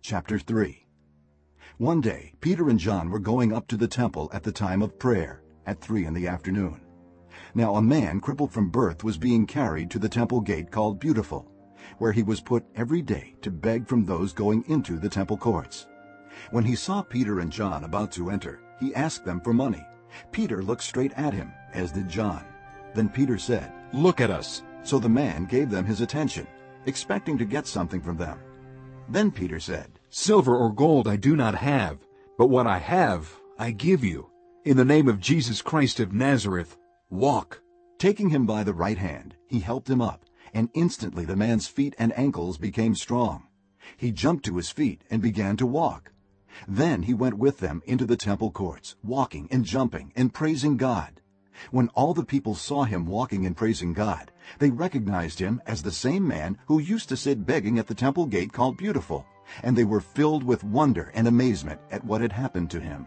Chapter 3 One day Peter and John were going up to the temple at the time of prayer, at three in the afternoon. Now a man crippled from birth was being carried to the temple gate called Beautiful, where he was put every day to beg from those going into the temple courts. When he saw Peter and John about to enter, he asked them for money. Peter looked straight at him, as did John. Then Peter said, Look at us. So the man gave them his attention, expecting to get something from them. Then Peter said, Silver or gold I do not have, but what I have I give you. In the name of Jesus Christ of Nazareth, walk. Taking him by the right hand, he helped him up, and instantly the man's feet and ankles became strong. He jumped to his feet and began to walk. Then he went with them into the temple courts, walking and jumping and praising God. When all the people saw him walking and praising God, they recognized him as the same man who used to sit begging at the temple gate called Beautiful, and they were filled with wonder and amazement at what had happened to him.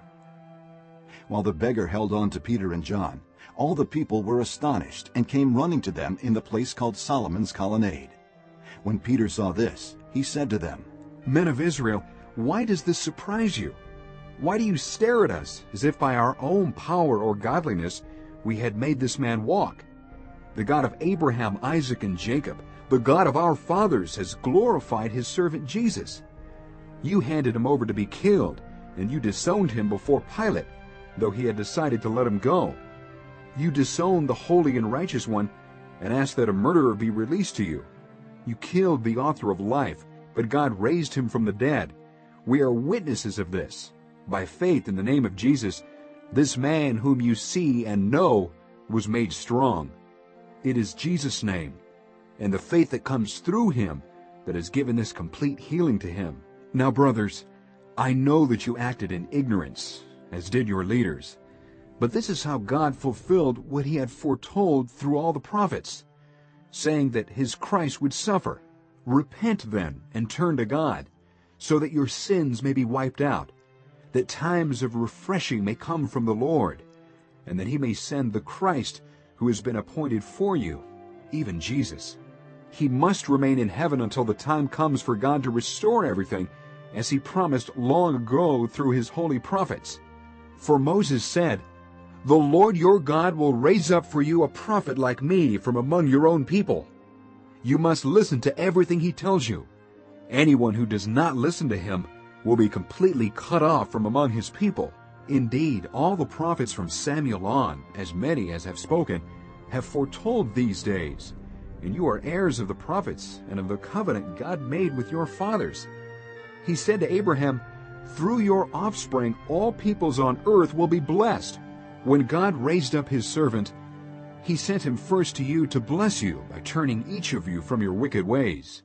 While the beggar held on to Peter and John, all the people were astonished and came running to them in the place called Solomon's Colonnade. When Peter saw this, he said to them, Men of Israel, why does this surprise you? Why do you stare at us as if by our own power or godliness we had made this man walk? The God of Abraham, Isaac, and Jacob, the God of our fathers, has glorified his servant Jesus. You handed him over to be killed, and you disowned him before Pilate, though he had decided to let him go. You disowned the holy and righteous one and asked that a murderer be released to you. You killed the author of life, but God raised him from the dead. We are witnesses of this. By faith in the name of Jesus, this man whom you see and know was made strong. It is Jesus' name and the faith that comes through him that has given this complete healing to him. Now, brothers, I know that you acted in ignorance, as did your leaders. But this is how God fulfilled what he had foretold through all the prophets, saying that his Christ would suffer. Repent then and turn to God, so that your sins may be wiped out, that times of refreshing may come from the Lord, and that he may send the Christ who has been appointed for you, even Jesus. He must remain in heaven until the time comes for God to restore everything, as he promised long ago through his holy prophets. For Moses said, The Lord your God will raise up for you a prophet like me from among your own people. You must listen to everything he tells you. Anyone who does not listen to him will be completely cut off from among his people. Indeed, all the prophets from Samuel on, as many as have spoken, have foretold these days. And you are heirs of the prophets and of the covenant God made with your fathers. He said to Abraham, Through your offspring all peoples on earth will be blessed. When God raised up his servant, he sent him first to you to bless you by turning each of you from your wicked ways.